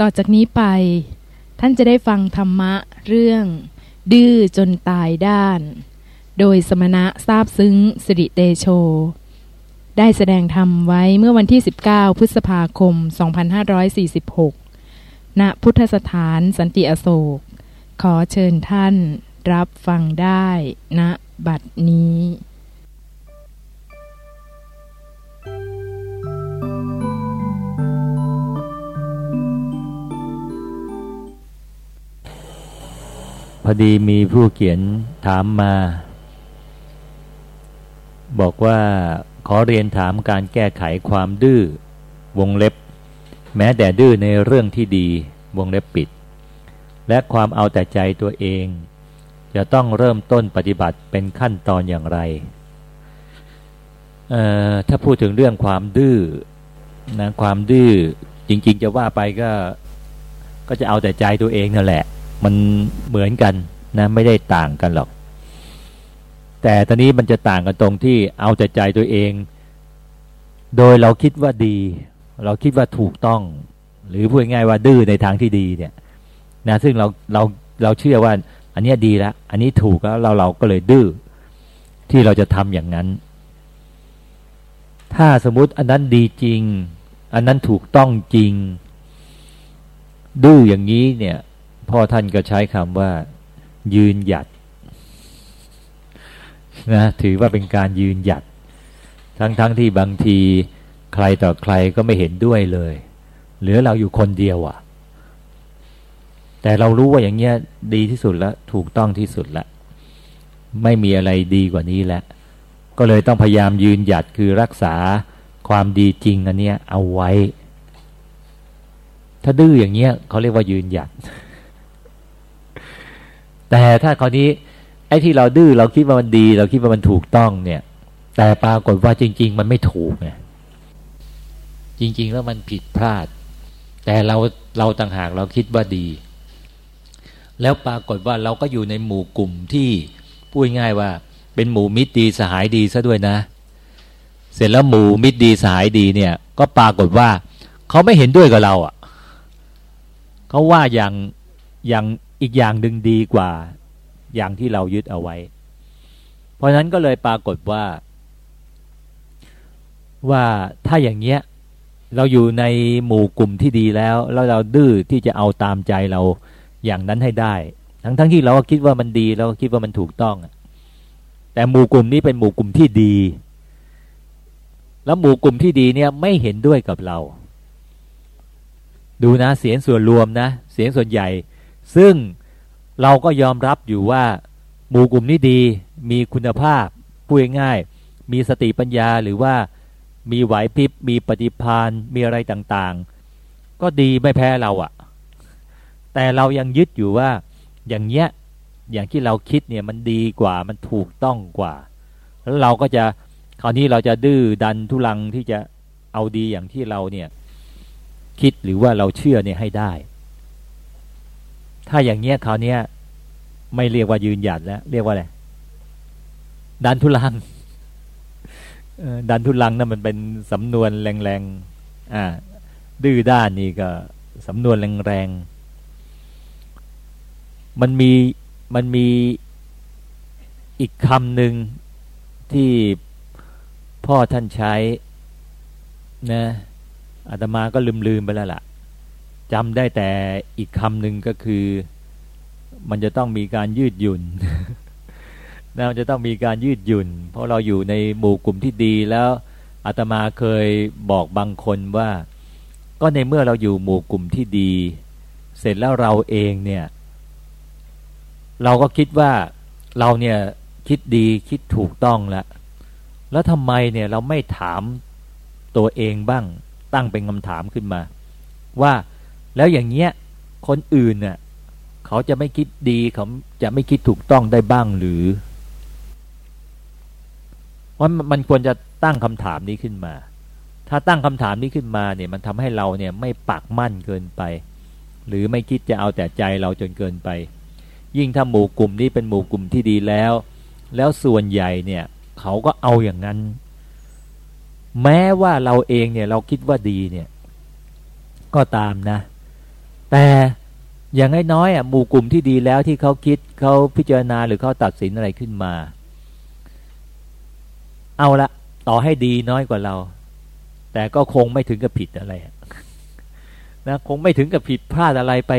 ต่อจากนี้ไป ท่านจะได้ฟังธรรมะเรื่อง ดื้อจนตายด้าน โดยสมณะทราบซึ้งสิริเตโช ได้แสดงธรรมไว้เมื่อวันที่ 19 พฤษภาคม 2546 ณ พุทธสถานสันติอโศก ขอเชิญท่านรับฟังได้ณบัดนี้ อดีมีผู้เขียนถามมา บอกว่าขอเรียนถามการแก้ไขความดื้อวงเล็บ แม้แต่ดื้อในเรื่องที่ดีวงเล็บปิด และความเอาแต่ใจตัวเอง จะต้องเริ่มต้นปฏิบัติเป็นขั้นตอนอย่างไรถ้าพูดถึงเรื่องความดื้อนะความดื้อจริง ๆ จะว่าไปก็ก็จะเอาแต่ใจตัวเองนั่นแหละ มันเหมือนกันนะไม่ได้ต่างกันหรอก แต่ตอนนี้มันจะต่างกันตรงที่เอาแต่ใจตัวเอง โดยเราคิดว่าดี เราคิดว่าถูกต้อง หรือพูดง่ายว่าดื้อในทางที่ดีเนี่ยนะซึ่งเราเราเราเชื่อว่า อันนี้ดีแล้วอันนี้ถูกแล้วเราเราก็เลยดื้อที่เราจะทำอย่างนั้น ถ้าสมมติอันนั้นดีจริง อันนั้นถูกต้องจริง ดื้ออย่างนี้เนี่ย พ่อท่านก็ใช้คำว่า ยืนหยัดนะถือว่าเป็นการยืนหยัด ทั้งๆทที่บางทีใครต่อใครก็ไม่เห็นด้วยเลย เหลือเราอยู่คนเดียวอะ่ะ แต่เรารู้ว่าอย่างเงี้ยดีที่สุดแล้ว ถูกต้องที่สุดแล้ว ไม่มีอะไรดีกว่านี้แล้ว ก็เลยต้องพยายามยืนหยัดคือรักษาความดีจริงอันเนี้ยเอาไว้ ถ้าดื้ออย่างเงี้ยเขาเรียกว่ายืนหยัด แต่ถ้าคราวนี้ไอ้ที่เราดื้อเราคิดว่ามันดี เราคิดว่ามันถูกต้องเนี่ย แต่ปรากฏว่าจริง ๆ มันไม่ถูกไงจริง ๆ แล้วมันผิดพลาด แต่เราเราต่างหากเราคิดว่าดี แล้วปรากฏว่าเราก็อยู่ในหมู่กลุ่มที่พูดง่ายว่าเป็นหมู่มิตรดีสหายดีซะด้วยนะ เสร็จแล้วหมู่มิตรดีสหายดีเนี่ย ก็ปรากฏว่าเขาไม่เห็นด้วยกับเราอะเขาว่าอย่างอย่าง อีกอย่างหนึ่งดีกว่า อย่างที่เรายึดเอาไว้ เพราะนั้นก็เลยปรากฏว่า ว่าถ้าอย่างเงี้ย เราอยู่ในหมู่กลุ่มที่ดีแล้ว แล้วเราดื้อที่จะเอาตามใจเราอย่างนั้นให้ได้ ทั้งทั้งที่เราก็คิดว่ามันดีเราก็คิดว่ามันถูกต้อง แต่หมู่กลุ่มนี้เป็นหมู่กลุ่มที่ดี แล้วหมู่กลุ่มที่ดีเนี่ยไม่เห็นด้วยกับเรา ดูนะเสียงส่วนรวมนะ เสียงส่วนใหญ่ ซึ่งเราก็ยอมรับอยู่ว่า หมู่กลุ่มนี้ดีมีคุณภาพพูดง่ายมีสติปัญญาหรือว่ามีไหวพริบมีปฏิพานมีอะไรต่างๆ ก็ดีไม่แพ้เราอะ่ะ แต่เรายังยึดอยู่ว่าอย่างเงี้ยอย่างที่เราคิดเนี่ยมันดีกว่ามันถูกต้องกว่า แล้วเราก็จะคราวนี้เราจะดื้อดันทุลังที่จะเอาดีอย่างที่เราเนี่ยคิดหรือว่าเราเชื่อเนี่ยให้ได้ ถ้าอย่างเงี้ยคราวนี้ย ไม่เรียกว่ายืนหยัดแล้ว เรียกว่าอะไรดันทุลังดันทุลังนั่นมันเป็นสำนวนแรงๆอ่า ดื้อด้านนี่ก็สำนวนแรงๆมันมีมันมีอีกคำหนึ่งที่พ่อท่านใช้นะอาตมาก็ลืมๆไปแล้วล่ะ จำได้แต่อีกคำหนึ่งก็คือ มันจะต้องมีการยืดหยุ่นนะมันจะต้องมีการยืดหยุ่น เพราะเราอยู่ในหมู่กลุ่มที่ดีแล้วอาตมาเคยบอกบางคนว่า ก็ในเมื่อเราอยู่หมู่กลุ่มที่ดี เสร็จแล้วเราเองเนี่ย เราก็คิดว่าเราเนี่ยคิดดีคิดถูกต้องแล้วแล้วทำไมเนี่ยเราไม่ถามตัวเองบ้างตั้งเป็นคำถามขึ้นมา ว่า แล้วอย่างเงี้ยคนอื่นเน่ยเขาจะไม่คิดดีเขาจะไม่คิดถูกต้องได้บ้างหรือว่ามันควรจะตั้งคำถามนี้ขึ้นมา ถ้าตั้งคำถามนี้ขึ้นมาเนี่ยมันทำให้เราเนี่ยไม่ปักมั่นเกินไป หรือไม่คิดจะเอาแต่ใจเราจนเกินไป ยิ่งถ้าหมู่กลุ่มนี้เป็นหมู่กลุ่มที่ดีแล้ว แล้วส่วนใหญ่เนี่ยเขาก็เอาอย่างนั้น แม้ว่าเราเองเนี่ยเราคิดว่าดีเนี่ยก็ตามนะ แต่อย่างน้อยๆอะหมู่กลุ่มที่ดีแล้วที่เขาคิดเขาพิจารณาหรือเขาตัดสินอะไรขึ้นมา เอาละต่อให้ดีน้อยกว่าเรา แต่ก็คงไม่ถึงกับผิดอะไรนะคงไม่ถึงกับผิดพลาดอะไรไป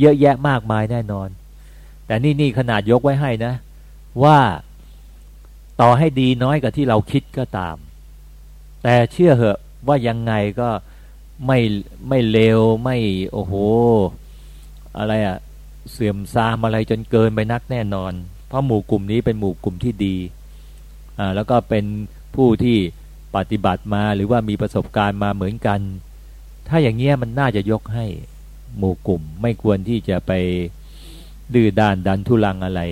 เยอะแยะมากมายแน่นอน แต่นี่นี่ขนาดยกไว้ให้นะ ว่าต่อให้ดีน้อยกว่าที่เราคิดก็ตาม แต่เชื่อเหอะว่ายังไงก็ ไม่ไม่เลวไม่โอ้โห อะไรอะเสื่อมซามอะไรจนเกินไปนักแน่นอน เพราะหมู่กลุ่มนี้เป็นหมู่กลุ่มที่ดีอ่าแล้วก็เป็นผู้ที่ปฏิบัติมาหรือว่ามีประสบการณ์มาเหมือนกัน ถ้าอย่างเงี้ยมันน่าจะยกให้หมู่กลุ่ม ไม่ควรที่จะไปดื้อด้านดันทุลังอะไร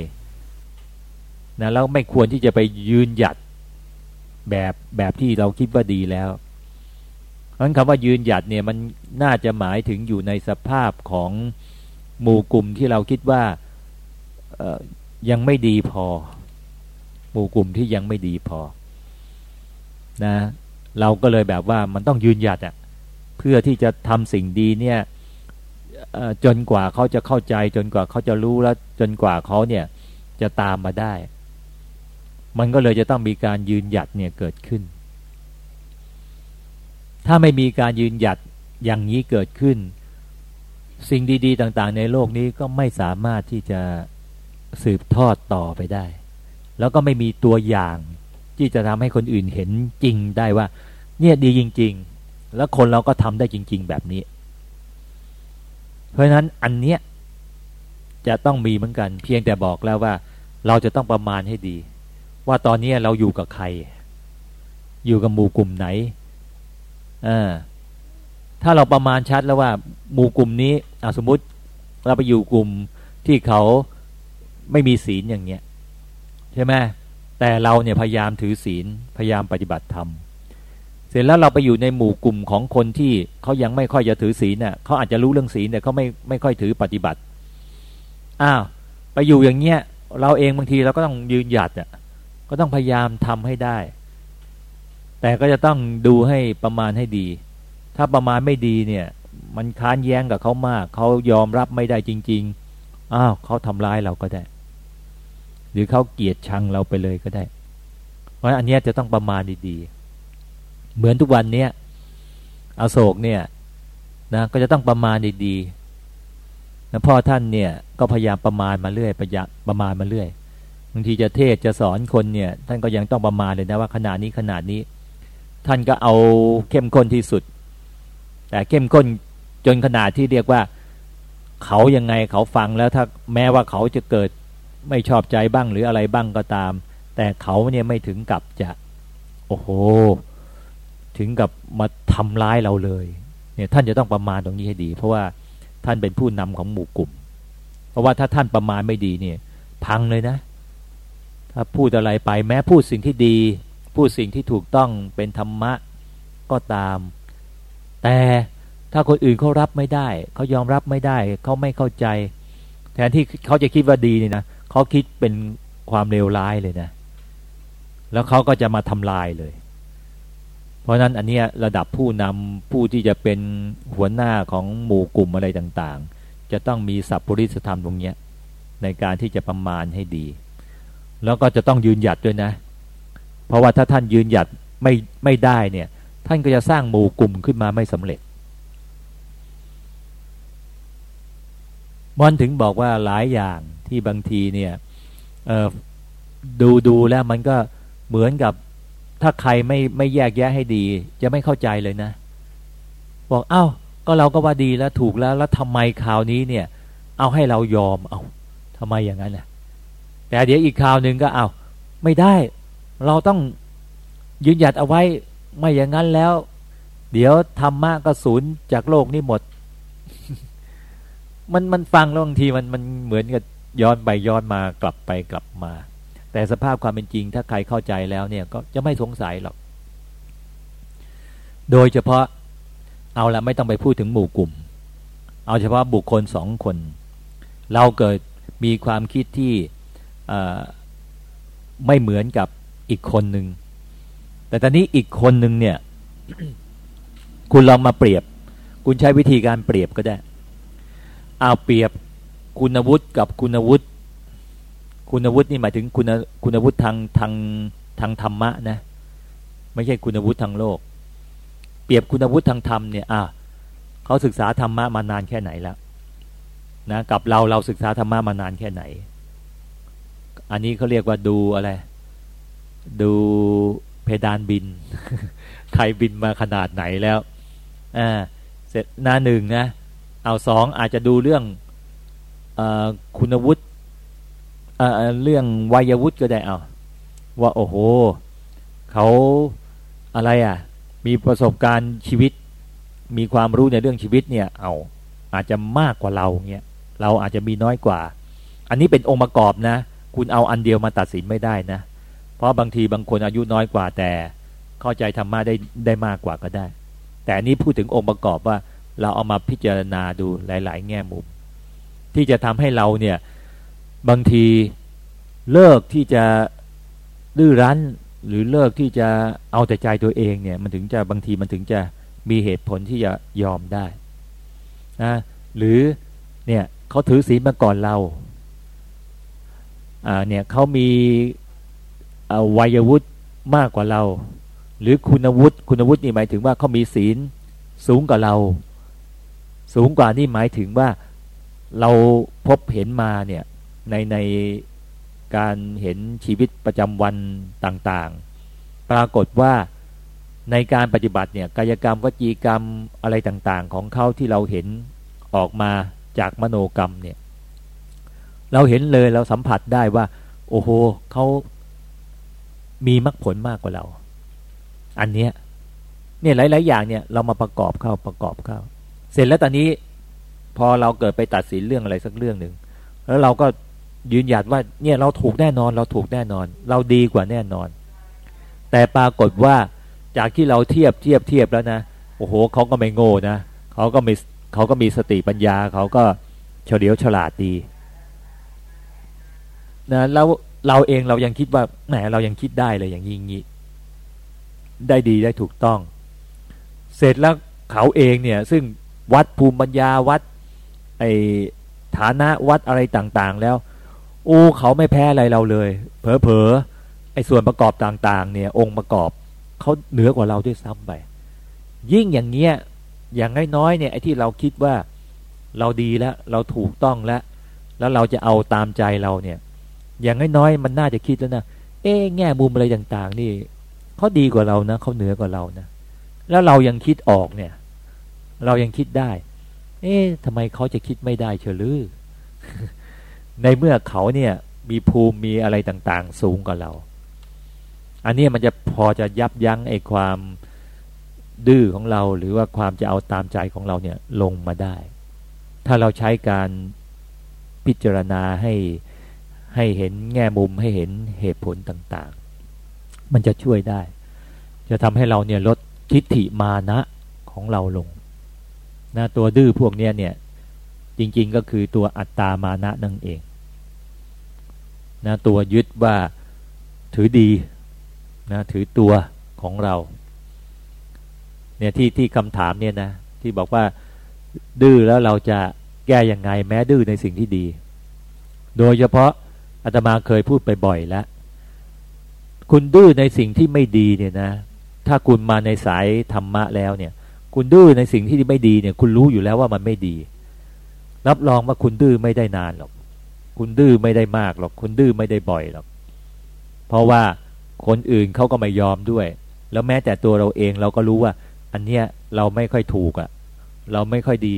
นะแล้วไม่ควรที่จะไปยืนหยัดแบบแบบที่เราคิดว่าดีแล้ว เพราะคำว่ายืนหยัดเนี่ยมันน่าจะหมายถึงอยู่ในสภาพของหมู่กลุ่มที่เราคิดว่ายังไม่ดีพอ หมู่กลุ่มที่ยังไม่ดีพอนะเราก็เลยแบบว่ามันต้องยืนหยัดอะ่ะเพื่อที่จะทำสิ่งดีเนี่ยจนกว่าเขาจะเข้าใจจนกว่าเขาจะรู้แล้วจนกว่าเขาเนี่ยจะตามมาได้ มันก็เลยจะต้องมีการยืนหยัดเนี่ยเกิดขึ้น ถ้าไม่มีการยืนหยัดอย่างนี้เกิดขึ้น สิ่งดี ๆ ต่างๆ ในโลกนี้ก็ไม่สามารถที่จะสืบทอดต่อไปได้ แล้วก็ไม่มีตัวอย่างที่จะทำให้คนอื่นเห็นจริงได้ว่า เนี่ยดีจริง ๆ แล้วคนเราก็ทำได้จริง ๆ แบบนี้ เพราะนั้นอันเนี้ยจะต้องมีเหมือนกัน เพียงแต่บอกแล้วว่า เราจะต้องประมาณให้ดี ว่าตอนนี้เราอยู่กับใคร อยู่กับหมู่กลุ่มไหน อถ้าเราประมาณชัดแล้วว่าหมู่กลุ่มนี้สมมติเราไปอยู่กลุ่มที่เขาไม่มีศีลอย่างเงี้ยใช่ไหมแต่เราเนี่ยพยายามถือศีลพยายามปฏิบัติธรรมเสร็จแล้วเราไปอยู่ในหมู่กลุ่มของคนที่เขายังไม่ค่อยจะถือศีลเนี่ยเขาอาจจะรู้เรื่องศีลแต่เขาไม่ไม่ค่อยถือปฏิบัติอ้าวไปอยู่อย่างเงี้ยเราเองบางทีเราก็ต้องยืนหยัดอะก็ต้องพยายามทำให้ได้ แต่ก็จะต้องดูให้ประมาณให้ดี ถ้าประมาณไม่ดีเนี่ย มันค้านแย้งกับเขามาก เขายอมรับไม่ได้จริง ๆ อ้าวเขาทำร้ายเราก็ได้ หรือเขาเกลียดชังเราไปเลยก็ได้ เพราะอันนี้จะต้องประมาณดีๆ เหมือนทุกวันเนี้ยอโศกเนี่ยนะก็จะต้องประมาณดีๆนะพ่อท่านเนี่ยก็พยายามประมาณมาเรื่อยประยประมาณมาเรื่อยบางทีจะเทศจะสอนคนเนี่ย ท่านก็ยังต้องประมาณเลยนะว่าขนาดนี้ขนาดนี้ ท่านก็เอาเข้มข้นที่สุด แต่เข้มข้นจนขนาดที่เรียกว่าเขายังไงเขาฟังแล้วถ้าแม้ว่าเขาจะเกิดไม่ชอบใจบ้างหรืออะไรบ้างก็ตาม แต่เขาเนี่ยไม่ถึงกับจะ โอ้โห ถึงกับมาทำร้ายเราเลย เนี่ยท่านจะต้องประมาณตรงนี้ให้ดี เพราะว่าท่านเป็นผู้นำของหมู่กลุ่ม เพราะว่าถ้าท่านประมาณไม่ดีเนี่ย พังเลยนะ ถ้าพูดอะไรไปแม้พูดสิ่งที่ดี พูดสิ่งที่ถูกต้องเป็นธรรมะก็ตาม แต่ถ้าคนอื่นเขารับไม่ได้เขายอมรับไม่ได้เขาไม่เข้าใจแทนที่เขาจะคิดว่าดีนี่นะเขาคิดเป็นความเลวร้ายเลยนะ แล้วเขาก็จะมาทำลายเลย เพราะนั้นอันนี้ระดับผู้นำผู้ที่จะเป็นหัวหน้าของหมู่กลุ่มอะไรต่างๆ จะต้องมีสัพพุริสธรรมตรงนี้ในการที่จะประมาณให้ดี แล้วก็จะต้องยืนหยัดด้วยนะ เพราะว่าถ้าท่านยืนหยัดไม่ไม่ได้เนี่ย ท่านก็จะสร้างหมู่กลุ่มขึ้นมาไม่สำเร็จมอนถึงบอกว่าหลายอย่างที่บางทีเนี่ยดูดูแล้วมันก็เหมือนกับถ้าใครไม่ไม่แยกแยะให้ดี จะไม่เข้าใจเลยนะ บอกเอา้า ก็เราก็ว่าดีแล้วถูกแล้วแล้วทำไมคราวนี้เนี่ย เอาให้เรายอมเอาทำไมอย่างนั้นนะแต่เดี๋ยวอีกคราวหนึ่งก็เอาไม่ได้ เราต้องยืนหยัดเอาไว้ไม่อย่างนั้นแล้ว เดี๋ยวธรรมะก็สูญจากโลกนี้หมด มันมันฟังแล้วบางทีมันมันเหมือนกับย้อนไปย้อนมากลับไปกลับมา แต่สภาพความเป็นจริง ถ้าใครเข้าใจแล้วเนี่ยก็จะไม่สงสัยหรอก โดยเฉพาะเอาละไม่ต้องไปพูดถึงหมู่กลุ่ม เอาเฉพาะบุคคลสองคน เราเกิดมีความคิดที่ไม่เหมือนกับ อีกคนหนึ่งแต่ตอนนี้อีกคนหนึ่งเนี่ย คุณลองมาเปรียบ คุณใช้วิธีการเปรียบก็ได้ เอาเปรียบคุณวุฒิกับคุณวุฒิคุณวุฒินี่หมายถึงคุณคุณวุฒิทางทางทางธรรมะนะ ไม่ใช่คุณวุฒิทางโลก เปรียบคุณวุฒิทางธรรมเนี่ยอะเขาศึกษาธรรมะมานานแค่ไหนแล้วนะกับเราเราศึกษาธรรมะมานานแค่ไหน อันนี้เขาเรียกว่าดูอะไร ดูเพดานบิน ใครบินมาขนาดไหนแล้วอ่าเสร็จหน้าหนึ่งนะ เอาสองอาจจะดูเรื่องอคุณวุฒิเรื่องวัยวุฒิก็ได้เอาว่าโอ้โห เขาอะไรอะ มีประสบการณ์ชีวิต มีความรู้ในเรื่องชีวิตเนี่ย เอาอาจจะมากกว่าเราเนี่ยเราอาจจะมีน้อยกว่า อันนี้เป็นองค์ประกอบนะ คุณเอาอันเดียวมาตัดสินไม่ได้นะ ราะบางทีบางคนอายุน้อยกว่าแต่เข้าใจธรรมะได้ได้มากกว่าก็ได้ แต่นี้พูดถึงองค์ประกอบว่าเราเอามาพิจารณาดูหลาย ๆ แง่มุม ที่จะทำให้เราเนี่ยบางทีเลิกที่จะดื้อรั้นหรือเลิกที่จะเอาแต่ใจตัวเองเนี่ยมันถึงจะบางทีมันถึงจะมีเหตุผลที่จะยอมได้นะหรือเนี่ยเขาถือศีลมาก่อนเราอ่าเนี่ยเขามี วัยวุฒิมากกว่าเรา หรือคุณวุฒิคุณวุฒินี่หมายถึงว่าเขามีศีลสูงกว่าเรา สูงกว่านี่หมายถึงว่าเราพบเห็นมาเนี่ยในในการเห็นชีวิตประจำวันต่างๆ ปรากฏว่าในการปฏิบัติเนี่ยกายกรรมวจีกรรมอะไรต่างๆ ของเขาที่เราเห็นออกมาจากมโนกรรมเนี่ยเราเห็นเลยเราสัมผัสได้ว่า โอ้โหเขา มีมรรคผลมากกว่าเรา อันเนี้ยเนี่ยหลาย ๆ อย่างเนี่ยเรามาประกอบเข้าประกอบเข้า เสร็จแล้วตอนนี้พอเราเกิดไปตัดสินเรื่องอะไรสักเรื่องหนึ่งแล้วเราก็ยืนหยัดว่าเนี่ยเราถูกแน่นอน เราถูกแน่นอน เราดีกว่าแน่นอน แต่ปรากฏว่าจากที่เราเทียบเทียบเทียบแล้วนะโอ้โหเขาก็ไม่โง่นะเขาก็มีเขาก็มีสติปัญญาเขาก็เฉลียวฉลาดดีนะแล้ว เราเองเรายังคิดว่าแหมเรายังคิดได้เลยอย่างนี้งี้ได้ดีได้ถูกต้อง เสร็จแล้วเขาเองเนี่ยซึ่งวัดภูมิปัญญาวัดไอฐานะวัดอะไรต่างๆ แล้วโอ้เขาไม่แพ้อะไรเราเลย เผลอๆไอ้ส่วนประกอบต่างๆ เนี่ย องค์ประกอบเขาเหนือกว่าเราด้วยซ้ำไปยิ่งอย่างเงี้ยอย่างน้อยๆเนี่ยไอ้ที่เราคิดว่าเราดีแล้วเราถูกต้องแล้ว แล้วเราจะเอาตามใจเราเนี่ย อย่างน้อยๆมันน่าจะคิดแล้วนะเอ๊แง่มุมอะไรต่าง ๆ นี่เขาดีกว่าเรานะเขาเหนือกว่าเรานะแล้วเรายังคิดออกเนี่ย เรายังคิดได้ เอ๊ะทำไมเขาจะคิดไม่ได้เชลือในเมื่อเขาเนี่ย มีภูมิมีอะไรต่างๆ สูงกว่าเรา อันนี้มันจะพอจะยับยั้งไอ้ความดื้อของเรา หรือว่าความจะเอาตามใจของเราเนี่ยลงมาได้ ถ้าเราใช้การพิจารณาให้ ให้เห็นแง่มุมให้เห็นเหตุผลต่างๆ มันจะช่วยได้ จะทำให้เราเนี่ยลดทิฏฐิมานะของเราลงนะตัวดื้อพวกเนี้ยเนี่ยจริงๆก็คือตัวอัตตามานะนั่นเองนะตัวยึดว่าถือดีนะถือตัวของเราเนี่ยที่ที่คำถามเนี่ยนะที่บอกว่าดื้อแล้วเราจะแก้ยังไงแม้ดื้อในสิ่งที่ดี โดยเฉพาะ อาตมาเคยพูดไปบ่อยแล้ว คุณดื้อในสิ่งที่ไม่ดีเนี่ยนะ ถ้าคุณมาในสายธรรมะแล้วเนี่ย คุณดื้อในสิ่งที่ไม่ดีเนี่ย คุณรู้อยู่แล้วว่ามันไม่ดี รับรองว่าคุณดื้อไม่ได้นานหรอก คุณดื้อไม่ได้มากหรอก คุณดื้อไม่ได้บ่อยหรอก เพราะว่าคนอื่นเขาก็ไม่ยอมด้วย แล้วแม้แต่ตัวเราเองเราก็รู้ว่า อันเนี้ยเราไม่ค่อยถูกอะ่ะ เราไม่ค่อยดี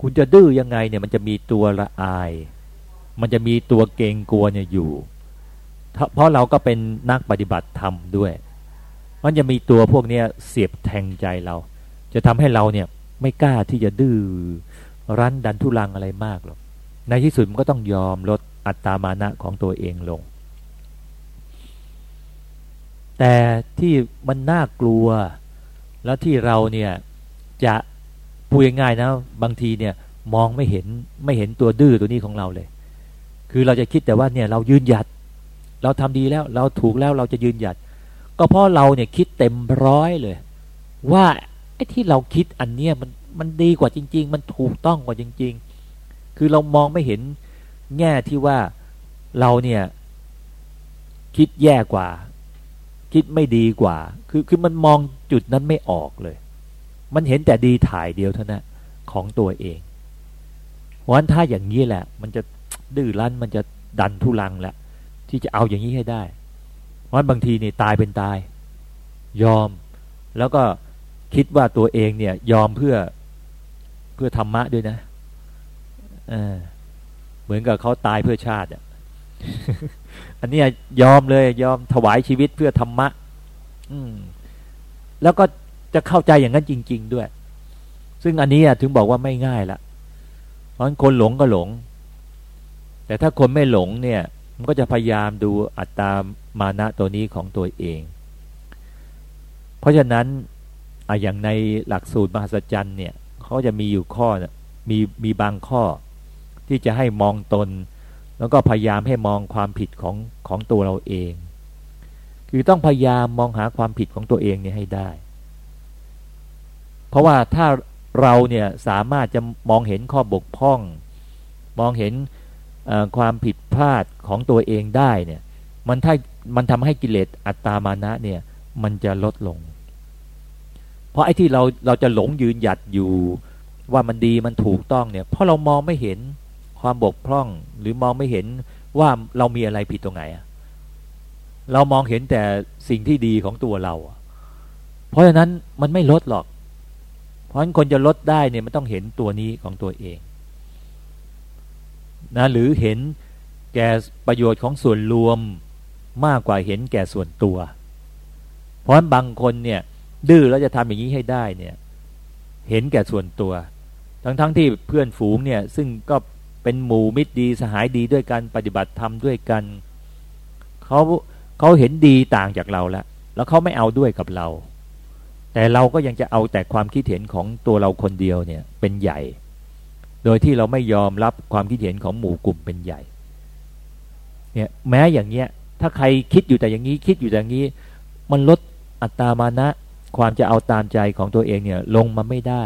คุณจะดื้อยังไงเนี่ยมันจะมีตัวละอาย มันจะมีตัวเกรงกลัวเนี่ยอยู่ เพราะเราก็เป็นนักปฏิบัติธรรมด้วย มันจะมีตัวพวกเนี้ยเสียบแทงใจเรา จะทำให้เราเนี่ยไม่กล้าที่จะดื้อรั้นดันทุลังอะไรมากหรอก ในที่สุดมันก็ต้องยอมลดอัตตามานะของตัวเองลง แต่ที่มันน่ากลัว แล้วที่เราเนี่ยจะพูดง่ายๆนะ บางทีเนี่ยมองไม่เห็นไม่เห็นตัวดื้อตัวนี้ของเราเลย คือเราจะคิดแต่ว่าเนี่ยเรายืนหยัด เราทำดีแล้วเราถูกแล้วเราจะยืนหยัด ก็เพราะเราเนี่ยคิดเต็มร้อยเลย ว่าไอ้ที่เราคิดอันเนี้ยมันมันดีกว่าจริง ๆ มันถูกต้องกว่าจริง ๆ คือเรามองไม่เห็นแง่ที่ว่าเราเนี่ยคิดแย่กว่า คิดไม่ดีกว่า คือคือมันมองจุดนั้นไม่ออกเลย มันเห็นแต่ดีถ่ายเดียวเท่านั้นของตัวเองเพราะฉะนั้นถ้าอย่างนี้แหละ มันจะ ดื้อรั้นมันจะดันทุลังแหละที่จะเอาอย่างนี้ให้ได้ เพราะบางทีเนี่ยตายเป็นตาย ยอม แล้วก็คิดว่าตัวเองเนี่ย ยอมเพื่อเพื่อธรรมะด้วยนะเออเหมือนกับเขาตายเพื่อชาติอะอันนี้ยอมเลย ยอมถวายชีวิตเพื่อธรรมะ อืม แล้วก็จะเข้าใจอย่างนั้นจริง ๆ ด้วย ซึ่งอันนี้ถึงบอกว่าไม่ง่ายละเพราะคนหลงก็หลง แต่ถ้าคนไม่หลงเนี่ยมันก็จะพยายามดูอัตตามานะตัวนี้ของตัวเอง เพราะฉะนั้นออย่างในหลักสูตรมหัศจรรย์เนี่ยเขาจะมีอยู่ข้อมีมีบางข้อ ที่จะให้มองตน แล้วก็พยายามให้มองความผิดของของตัวเราเอง คือต้องพยายามมองหาความผิดของตัวเองเนี่ยให้ได้ เพราะว่าถ้าเราเนี่ยสามารถจะมองเห็นข้อบกพร่อง มองเห็น ความผิดพลาดของตัวเองได้เนี่ยมันถ้ามันทำให้กิเลสอัตตามานะเนี่ยมันจะลดลง เพราะไอ้ที่เราเราจะหลงยืนหยัดอยู่ว่ามันดีมันถูกต้องเนี่ยเพราะเรามองไม่เห็นความบกพร่องหรือมองไม่เห็นว่าเรามีอะไรผิดตรงไหนอะเรามองเห็นแต่สิ่งที่ดีของตัวเรา เพราะฉะนั้นมันไม่ลดหรอก เพราะฉะนั้นคนจะลดได้เนี่ยมันต้องเห็นตัวนี้ของตัวเอง นะหรือเห็นแก่ประโยชน์ของส่วนรวมมากกว่าเห็นแก่ส่วนตัว เพราะบางคนเนี่ยดื้อแล้วจะทำอย่างนี้ให้ได้เนี่ยเห็นแก่ส่วนตัว ทั้งๆทที่เพื่อนฝูงเนี่ยซึ่งก็เป็นหมู่มิตรดีสหายดีด้วยกันปฏิบัติธรรมด้วยกันเขาเขาเห็นดีต่างจากเราแล้วแล้วเขาไม่เอาด้วยกับเรา แต่เราก็ยังจะเอาแต่ความคิดเห็นของตัวเราคนเดียวเนี่ยเป็นใหญ่ โดยที่เราไม่ยอมรับความคิดเห็นของหมู่กลุ่มเป็นใหญ่เนี่ยแม้อย่างเงี้ยถ้าใครคิดอยู่แต่อย่างนี้คิดอยู่แต่อย่างนี้ มันลดอัตามานะ ความจะเอาตามใจของตัวเองเนี่ยลงมาไม่ได้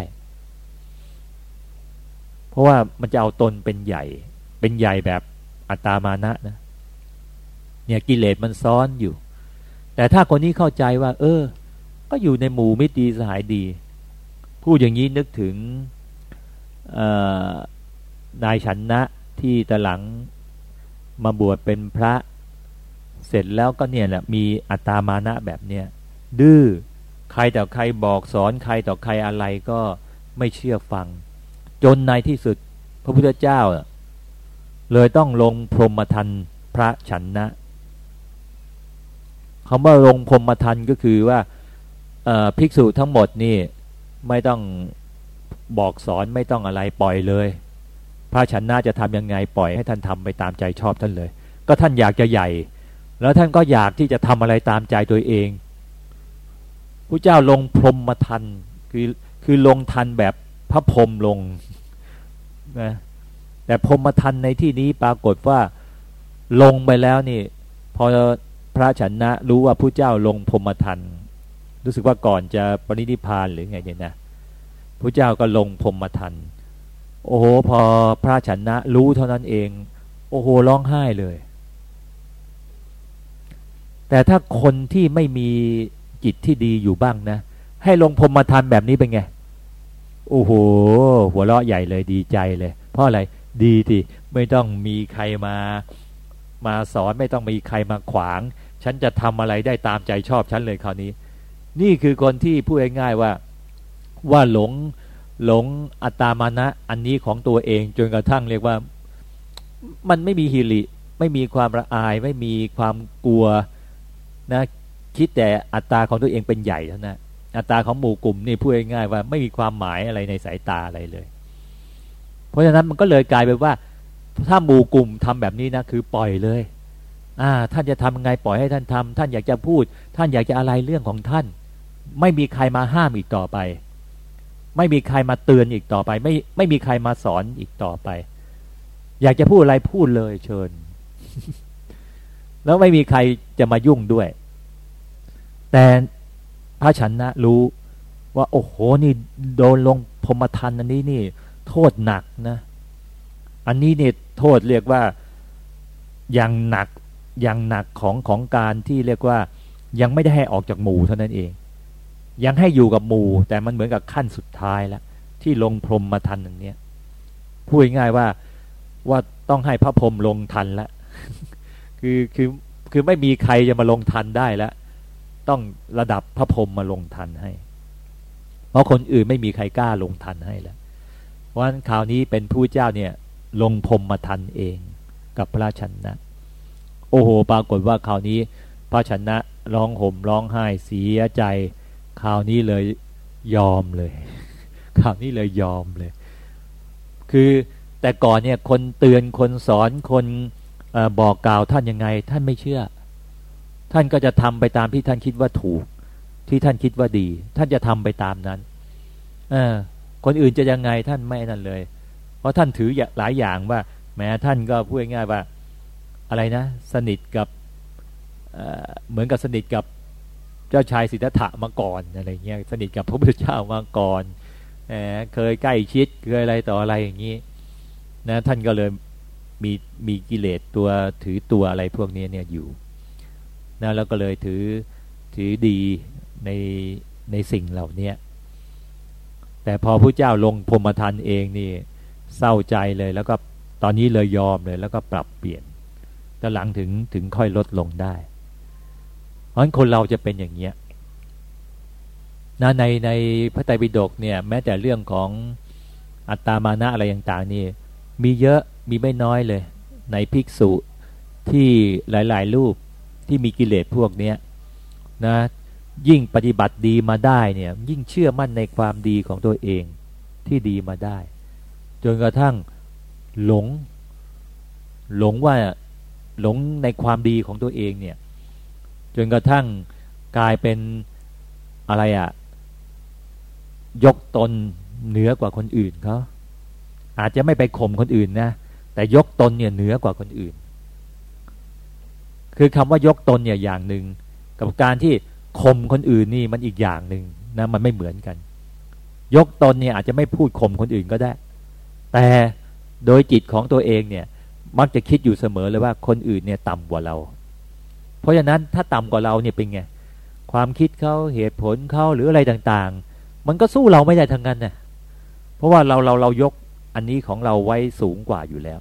เพราะว่ามันจะเอาตนเป็นใหญ่ เป็นใหญ่แบบอัตามานะนะเนี่ยกิเลสมันซ้อนอยู่ แต่ถ้าคนนี้เข้าใจว่า เออ ก็อยู่ในหมู่มิตรดีสหายดี พูดอย่างนี้นึกถึง นายฉันนะที่ตะหลังมาบวชเป็นพระเสร็จแล้วก็เนี่ยแหละมีอัตามานะแบบเนี้ยดื้อใครต่อใครบอกสอนใครต่อใครอะไรก็ไม่เชื่อฟัง จนในที่สุดพระพุทธเจ้า เลยต้องลงพรหมทันพระฉันนะคำว่าลงพรหมทันก็คือว่าภิกษุทั้งหมดนี่ไม่ต้อง บอกสอนไม่ต้องอะไรปล่อยเลย พระชันนาจะทำยังไงปล่อยให้ท่านทำไปตามใจชอบท่านเลย ก็ท่านอยากจะใหญ่ แล้วท่านก็อยากที่จะทำอะไรตามใจตัวเองพระเจ้าลงพรมมาทันคือคือลงทันแบบพระพรมลงนะแต่พรมมาทันในที่นี้ปรากฏว่าลงไปแล้วนี่ พอพระชันนะรู้ว่าผู้เจ้าลงพรมมาทันรู้สึกว่าก่อนจะปรินิพานหรือไงเนี่ยนะ พระเจ้าก็ลงพรมมาทัน โอ้โหพอพระชนะรู้เท่านั้นเอง โอ้โหร้องไห้เลย แต่ถ้าคนที่ไม่มีจิตที่ดีอยู่บ้างนะ ให้ลงพรมมาทันแบบนี้เป็นไง โอ้โห หัวเราะใหญ่เลยดีใจเลย เพราะอะไรดีที่ไม่ต้องมีใครมามาสอนไม่ต้องมีใครมาขวาง ฉันจะทำอะไรได้ตามใจชอบฉันเลยคราวนี้ นี่คือคนที่พูดง่ายๆว่า ว่าหลงหลงอัตามานะอันนี้ของตัวเองจนกระทั่งเรียกว่ามันไม่มีฮิริไม่มีความระอายไม่มีความกลัวนะคิดแต่อัตราของตัวเองเป็นใหญ่เท่านั้นอัตราของหมู่กลุ่มนี่พูดง่ายๆว่าไม่มีความหมายอะไรในสายตาอะไรเลย เพราะฉะนั้นมันก็เลยกลายเป็นว่า ถ้าหมู่กลุ่มทำแบบนี้นะคือปล่อยเลยอ่าท่านจะทำยังไงปล่อยให้ท่านทำท่านอยากจะพูด ท่านอยากจะอะไรเรื่องของท่าน ไม่มีใครมาห้ามอีกต่อไป ไม่มีใครมาเตือนอีกต่อไป ไม่ไม่มีใครมาสอนอีกต่อไป อยากจะพูดอะไรพูดเลยเชิญ แล้วไม่มีใครจะมายุ่งด้วย แต่พระฉันนะรู้ว่า โอ้โหนี่โดนลงพรมทันอันนี้นี่ โทษหนักนะ อันนี้เนี่ยโทษเรียกว่าอยังหนักอยังหนักของของการที่เรียกว่ายังไม่ได้ให้ออกจากหมู่เท่านั้นเอง ยังให้อยู่กับหมู่ แต่มันเหมือนกับขั้นสุดท้ายแล้ว ที่ลงพรมมาทันอย่างเนี้ยพูดง่ายว่าว่าต้องให้พระพรมลงทันแล้วคือคือคือไม่มีใครจะมาลงทันได้แล้ว ต้องระดับพระพรมมาลงทันให้ เพราะคนอื่นไม่มีใครกล้าลงทันให้แล้วเพราะฉะนั้นคราวนี้เป็นผู้เจ้าเนี่ย ลงพรมมาทันเองกับพระชนะ โอ้โห ปรากฏว่าคราวนี้พระชนะร้องห่มร้องไห้เสียใจ คราวนี้เลยยอมเลย คราวนี้เลยยอมเลย คือแต่ก่อนเนี่ยคนเตือนคนสอนคนอบอกกล่าวท่านยังไง ท่านไม่เชื่อ ท่านก็จะทำไปตามที่ท่านคิดว่าถูก ที่ท่านคิดว่าดี ท่านจะทำไปตามนั้นเออคนอื่นจะยังไงท่านไม่นั่นเลย เพราะท่านถือหลายอย่างว่าแม้ท่านก็พูดง่ายว่าอะไรนะ สนิทกับเหมือนกับสนิทกับ เจ้าชายสิทธัตถะมาก่อนอะไรเงี้ยสนิทกับพระพุทธเจ้ามาก่อนเคยใกล้ชิดเคยอะไรต่ออะไรอย่างนี้นะท่านก็เลยมีมีกิเลสตัวถือตัวอะไรพวกนี้เนี่ยอยู่นะแล้วก็เลยถือถือดีในในสิ่งเหล่านี้แต่พอพระเจ้าลงพรมทันเองนี่เศร้าใจเลยแล้วก็ตอนนี้เลยยอมเลยแล้วก็ปรับเปลี่ยนแต่หลังถึงถึงค่อยลดลงได้ ราะฉะนั้นคนเราจะเป็นอย่างเนี้ยนะในในพระไตรปิฎกเนี่ยแม้แต่เรื่องของอัตตามานะอะไรต่างๆนี่มีเยอะมีไม่น้อยเลย ในภิกษุที่หลายๆ รูปที่มีกิเลสพวกเนี้ยนะยิ่งปฏิบัติดีมาได้เนี่ยยิ่งเชื่อมั่นในความดีของตัวเองที่ดีมาได้ จนกระทั่งหลง หลงว่าหลงในความดีของตัวเองเนี่ย จนกระทั่งกลายเป็นอะไรอะ่ะ ยกตนเหนือกว่าคนอื่นเขาอาจจะไม่ไปข่มคนอื่นนะแต่ยกตนเนี่ยเหนือกว่าคนอื่น คือคำว่ายกตนเนี่ยอย่างหนึ่งกับการที่ข่มคนอื่นนี่มันอีกอย่างหนึ่งนะมันไม่เหมือนกัน ยกตนเนี่ยอาจจะไม่พูดข่มคนอื่นก็ได้ แต่โดยจิตของตัวเองเนี่ยมักจะคิดอยู่เสมอเลยว่าคนอื่นเนี่ยต่ำกว่าเรา เพราะฉะนั้นถ้าต่ำกว่าเราเนี่ยเป็นไงความคิดเขาเหตุผลเขาหรืออะไรต่างๆ มันก็สู้เราไม่ได้ทั้งนั้นนะเพราะว่าเราเราเรายกอันนี้ของเราไว้สูงกว่าอยู่แล้ว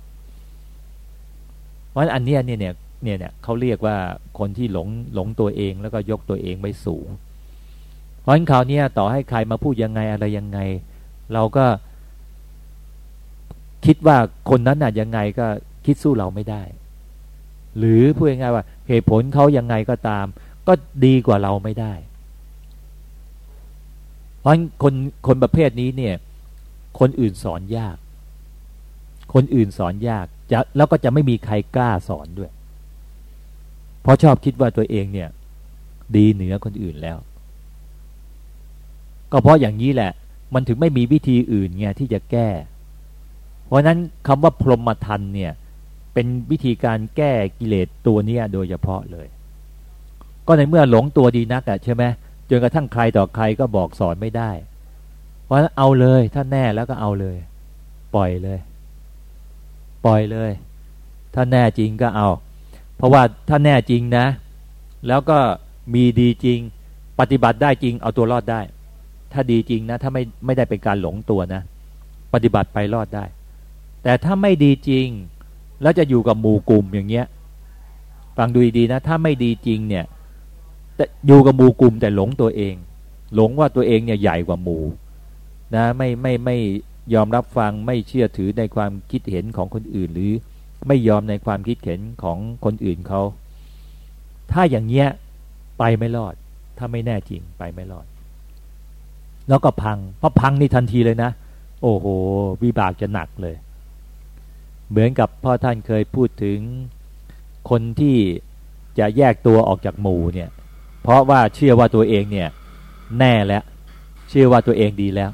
เพราะอันนี้เนี่ยเนี่ยเนี่ยเนี่ยเขาเรียกว่าคนที่หลงหลงตัวเองแล้วก็ยกตัวเองไว้สูง เพราะฉะนั้นคราวนี้ต่อให้ใครมาพูดยังไงอะไรยังไง เราก็ คิดว่าคนนั้นน่ะยังไงก็คิดสู้เราไม่ได้ หรือพูดง่ายๆว่า เหตุผลเขายังไงก็ตาม ก็ดีกว่าเราไม่ได้ เพราะคนคนประเภทนี้เนี่ย คนอื่นสอนยาก คนอื่นสอนยากจะแล้วก็จะไม่มีใครกล้าสอนด้วย เพราะชอบคิดว่าตัวเองเนี่ย ดีเหนือคนอื่นแล้ว ก็เพราะอย่างนี้แหละ มันถึงไม่มีวิธีอื่นไงที่จะแก้ เพราะนั้นคำว่าพรหมทันเนี่ย เป็นวิธีการแก้กิเลสตัวนี้โดยเฉพาะเลย ก็ในเมื่อหลงตัวดีนักอะใช่ไหมจนกระทั่งใครต่อใครก็บอกสอนไม่ได้ เพราะเอาเลยถ้าแน่แล้วก็เอาเลย ปล่อยเลย ปล่อยเลย ถ้าแน่จริงก็เอา เพราะว่าถ้าแน่จริงนะ แล้วก็มีดีจริง ปฏิบัติได้จริง เอาตัวรอดได้ ถ้าดีจริงนะ ถ้าไม่ไม่ได้เป็นการหลงตัวนะ ปฏิบัติไปรอดได้ แต่ถ้าไม่ดีจริง แล้วจะอยู่กับหมู่กลุ่มอย่างเงี้ยฟังดูดีนะ ถ้าไม่ดีจริงเนี่ยแต่อยู่กับหมู่กลุ่มแต่หลงตัวเอง หลงว่าตัวเองเนี่ยใหญ่กว่าหมู่นะไม่ไม่ไม่ยอมรับฟังไม่เชื่อถือในความคิดเห็นของคนอื่น หรือไม่ยอมในความคิดเห็นของคนอื่นเขาถ้าอย่างเงี้ยไปไม่รอด ถ้าไม่แน่จริงไปไม่รอด แล้วก็พังเพราะพังนี่ทันทีเลยนะ โอ้โห วิบากจะหนักเลย เหมือนกับพ่อท่านเคยพูดถึงคนที่จะแยกตัวออกจากหมู่เนี่ย เพราะว่าเชื่อว่าตัวเองเนี่ยแน่แล้ว เชื่อว่าตัวเองดีแล้ว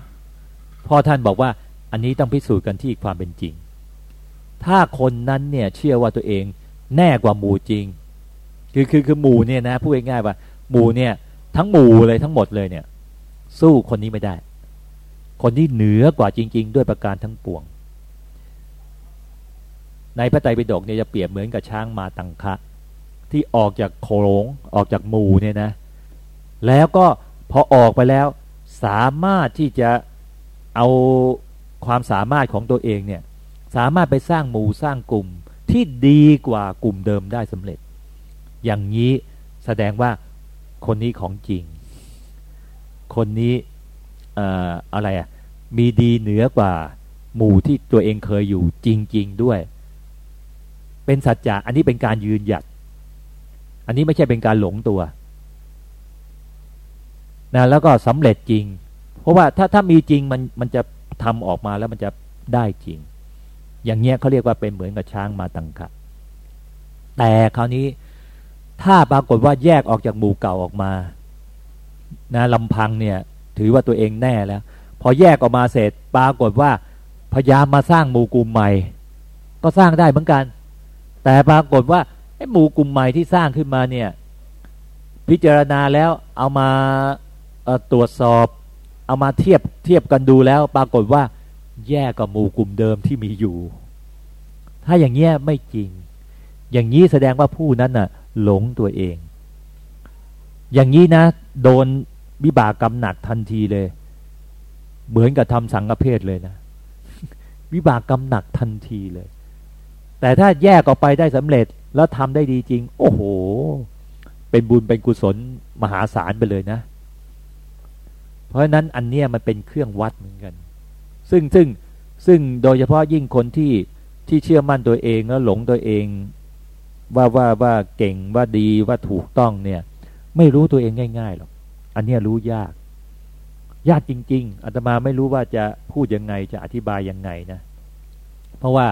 พ่อท่านบอกว่าอันนี้ต้องพิสูจน์กันที่ความเป็นจริง ถ้าคนนั้นเนี่ยเชื่อว่าตัวเองแน่กว่าหมู่จริง คือคือคือหมู่เนี่ยนะพูดง่ายๆว่าหมู่เนี่ยทั้งหมู่เลยทั้งหมดเลยเนี่ย สู้คนนี้ไม่ได้ คนที่เหนือกว่าจริง ๆ ด้วยประการทั้งปวง ในพระไตรปิฎกเนี่ยจะเปรียบเหมือนกับช้างมาตังคะ ที่ออกจากโขลงออกจากหมู่เนี่ยนะ แล้วก็พอออกไปแล้วสามารถที่จะเอาความสามารถของตัวเองเนี่ยสามารถไปสร้างหมู่สร้างกลุ่มที่ดีกว่ากลุ่มเดิมได้สำเร็จ อย่างนี้แสดงว่าคนนี้ของจริง คนนี้อะไรอะมีดีเหนือกว่าหมู่ที่ตัวเองเคยอยู่จริง ๆ ด้วย เป็นสัจจะอันนี้เป็นการยืนหยัด อันนี้ไม่ใช่เป็นการหลงตัวนะแล้วก็สำเร็จจริง เพราะว่าถ้าถ้ามีจริงมันมันจะทำออกมาแล้วมันจะได้จริง อย่างเงี้ยเขาเรียกว่าเป็นเหมือนกับช้างมาตังคะแต่คราวนี้ถ้าปรากฏว่าแยกออกจากหมู่เก่าออกมานะลำพังเนี่ยถือว่าตัวเองแน่แล้ว พอแยกออกมาเสร็จปรากฏว่าพยายามมาสร้างหมู่กลุ่มใหม่ ก็สร้างได้เหมือนกัน แต่ปรากฏว่าไอ้หมู่กลุ่มใหม่ที่สร้างขึ้นมาเนี่ย พิจารณาแล้วเอามาตรวจสอบ เอามาเทียบเทียบกันดูแล้ว ปรากฏว่าแย่กับหมู่กลุ่มเดิมที่มีอยู่ ถ้าอย่างเงี้ยไม่จริง อย่างนี้แสดงว่าผู้นั้นน่ะ หลงตัวเอง อย่างนี้นะ โดนวิบากกรรมหนักทันทีเลย เหมือนกับทำสังฆเพศเลยนะ วิบากกรรมหนักทันทีเลย แต่ถ้าแยกออกไปได้สำเร็จแล้วทำได้ดีจริง โอ้โห เป็นบุญเป็นกุศลมหาศาลไปเลยนะ เพราะฉะนั้นอันเนี้ยมันเป็นเครื่องวัดเหมือนกัน ซึ่งซึ่งซึ่งโดยเฉพาะยิ่งคนที่ที่เชื่อมั่นตัวเองแล้วหลงตัวเอง ว่าว่าว่าเก่งว่าดีว่าถูกต้องเนี่ย ไม่รู้ตัวเองง่ายๆหรอกอันเนี้ยรู้ยาก ยากจริง ๆอาตมาไม่รู้ว่าจะพูดยังไงจะอธิบายยังไงนะ เพราะว่า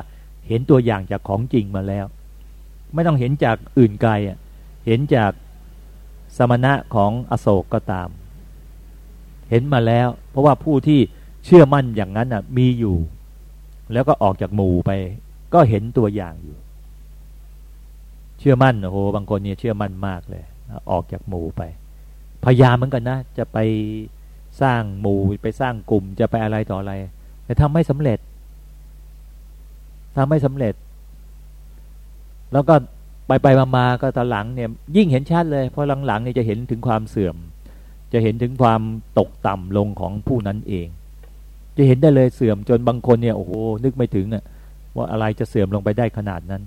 เห็นตัวอย่างจากของจริงมาแล้ว ไม่ต้องเห็นจากอื่นไกลอะเห็นจากสมณะของอโศกก็ตาม เห็นมาแล้ว เพราะว่าผู้ที่เชื่อมั่นอย่างนั้นอะมีอยู่ แล้วก็ออกจากหมู่ไป ก็เห็นตัวอย่างอยู่ เชื่อมั่นโอ้โหบางคนเนี่ยเชื่อมั่นมากเลย ออกจากหมู่ไป พยายามเหมือนกันนะ จะไปสร้างหมู่ไปสร้างกลุ่มจะไปอะไรต่ออะไร แต่ทำไม่สำเร็จ ทำไม่สำเร็จ แล้วก็ไปไปมาๆก็ตอนหลังเนี่ยยิ่งเห็นชัดเลย เพราะหลังๆเนี่ยจะเห็นถึงความเสื่อม จะเห็นถึงความตกต่ำลงของผู้นั้นเอง จะเห็นได้เลยเสื่อมจนบางคนเนี่ยโอ้โหนึกไม่ถึงอะว่าอะไรจะเสื่อมลงไปได้ขนาดนั้น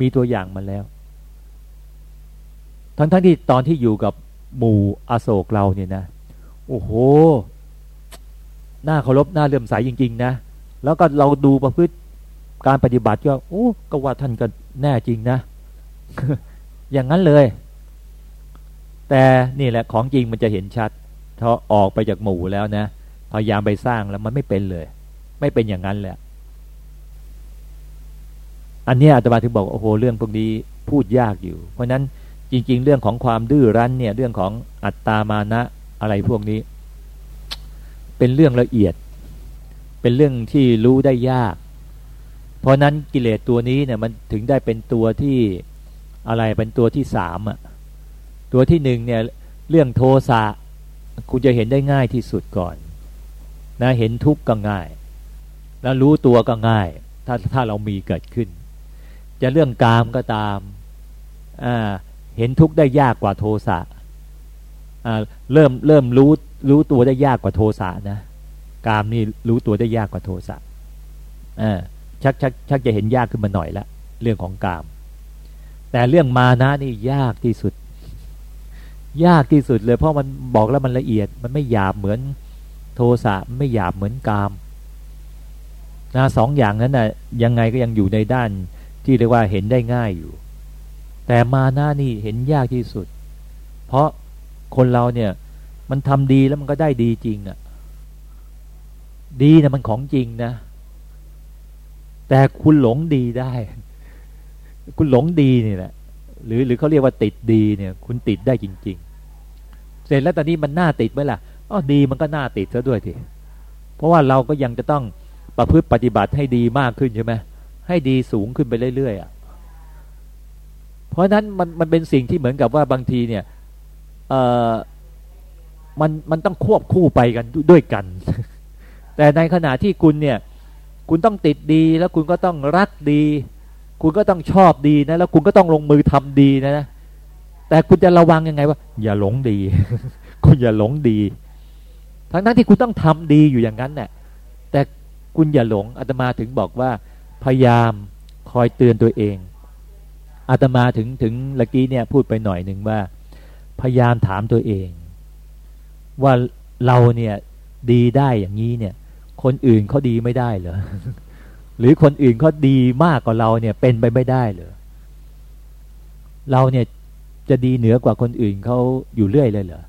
มีตัวอย่างมาแล้ว ทั้งทั้งที่ตอนที่อยู่กับหมู่อโศกเราเนี่ยนะโอ้โหหน้าเคารพหน้าเลื่อมใสจริง ๆ นะ แล้วก็เราดูประพฤติ การปฏิบัติก็โอ้ก็ว่าท่านก็แน่จริงนะ อย่างนั้นเลย แต่นี่แหละของจริงมันจะเห็นชัดพอออกไปจากหมู่แล้วนะพยายามไปสร้างแล้วมันไม่เป็นเลย ไม่เป็นอย่างนั้นแหละ อันนี้อาตมาถึงบอกโอ้โหเรื่องพวกนี้พูดยากอยู่ เพราะนั้นจริง ๆ เรื่องของความดื้อรั้นเนี่ยเรื่องของอัตตามานะอะไรพวกนี้ เป็นเรื่องละเอียด เป็นเรื่องที่รู้ได้ยาก เพราะนั้นกิเลสตัวนี้เนี่ยมันถึงได้เป็นตัวที่อะไรเป็นตัวที่สามอะตัวที่หนึ่งเนี่ยเรื่องโทสะคุณจะเห็นได้ง่ายที่สุดก่อนนะเห็นทุกข์ก็ง่าย แล้วรู้ตัวก็ง่าย ถ้าถ้าเรามีเกิดขึ้น จะเรื่องกามก็ตามอ่าเห็นทุกข์ได้ยากกว่าโทสะอ่าเริ่มเริ่มรู้รู้ตัวได้ยากกว่าโทสะนะกามนี่รู้ตัวได้ยากกว่าโทสะอ่า ชักชักชักจะเห็นยากขึ้นมาหน่อยละเรื่องของกาม แต่เรื่องมานะนี่ยากที่สุด ยากที่สุดเลยเพราะมันบอกแล้วมันละเอียด มันไม่หยาบเหมือนโทสะไม่หยาบเหมือนกามนะสองอย่างนั้นนะ่ะยังไงก็ยังอยู่ในด้านที่เรียกว่าเห็นได้ง่ายอยู่ แต่มาหน้านี่เห็นยากที่สุด เพราะคนเราเนี่ยมันทำดีแล้วมันก็ได้ดีจริงอะ่ะ ดีนะมันของจริงนะ แต่คุณหลงดีได้ คุณหลงดีนี่แหละ หรือหรือเขาเรียกว่าติดดีเนี่ย คุณติดได้จริง ๆ เสร็จแล้วตอนนี้มันน่าติดไหมล่ะอ๋อดีมันก็น่าติดซะด้วยทีเพราะว่าเราก็ยังจะต้องประพฤติปฏิบัติให้ดีมากขึ้นใช่ไหมให้ดีสูงขึ้นไปเรื่อยๆอะเพราะนั้นมันมันเป็นสิ่งที่เหมือนกับว่าบางทีเนี่ยเออมันมันต้องควบคู่ไปกันด้วยกัน แต่ในขณะที่คุณเนี่ย คุณต้องติดดีแล้วคุณก็ต้องรักดี คุณก็ต้องชอบดีนะ แล้วคุณก็ต้องลงมือทำดีนะแต่คุณจะระวังยังไงว่า อย่าหลงดี คุณอย่าหลงดี ทั้งนั้นที่คุณต้องทำดีอยู่อย่างนั้นเนี่ยแต่คุณอย่าหลงอาตมาถึงบอกว่า พยายามคอยเตือนตัวเองอาตมาถึงถึงเมื่อกี้เนี่ยพูดไปหน่อยหนึ่งว่า พยายามถามตัวเอง ว่าเราเนี่ยดีได้อย่างนี้เนี่ย คนอื่นเขาดีไม่ได้เหรอหรือคนอื่นเขาดีมากกว่าเราเนี่ยเป็นไปไม่ได้เหรอเราเนี่ยจะดีเหนือกว่าคนอื่นเขาอยู่เรื่อยเลยเหรอ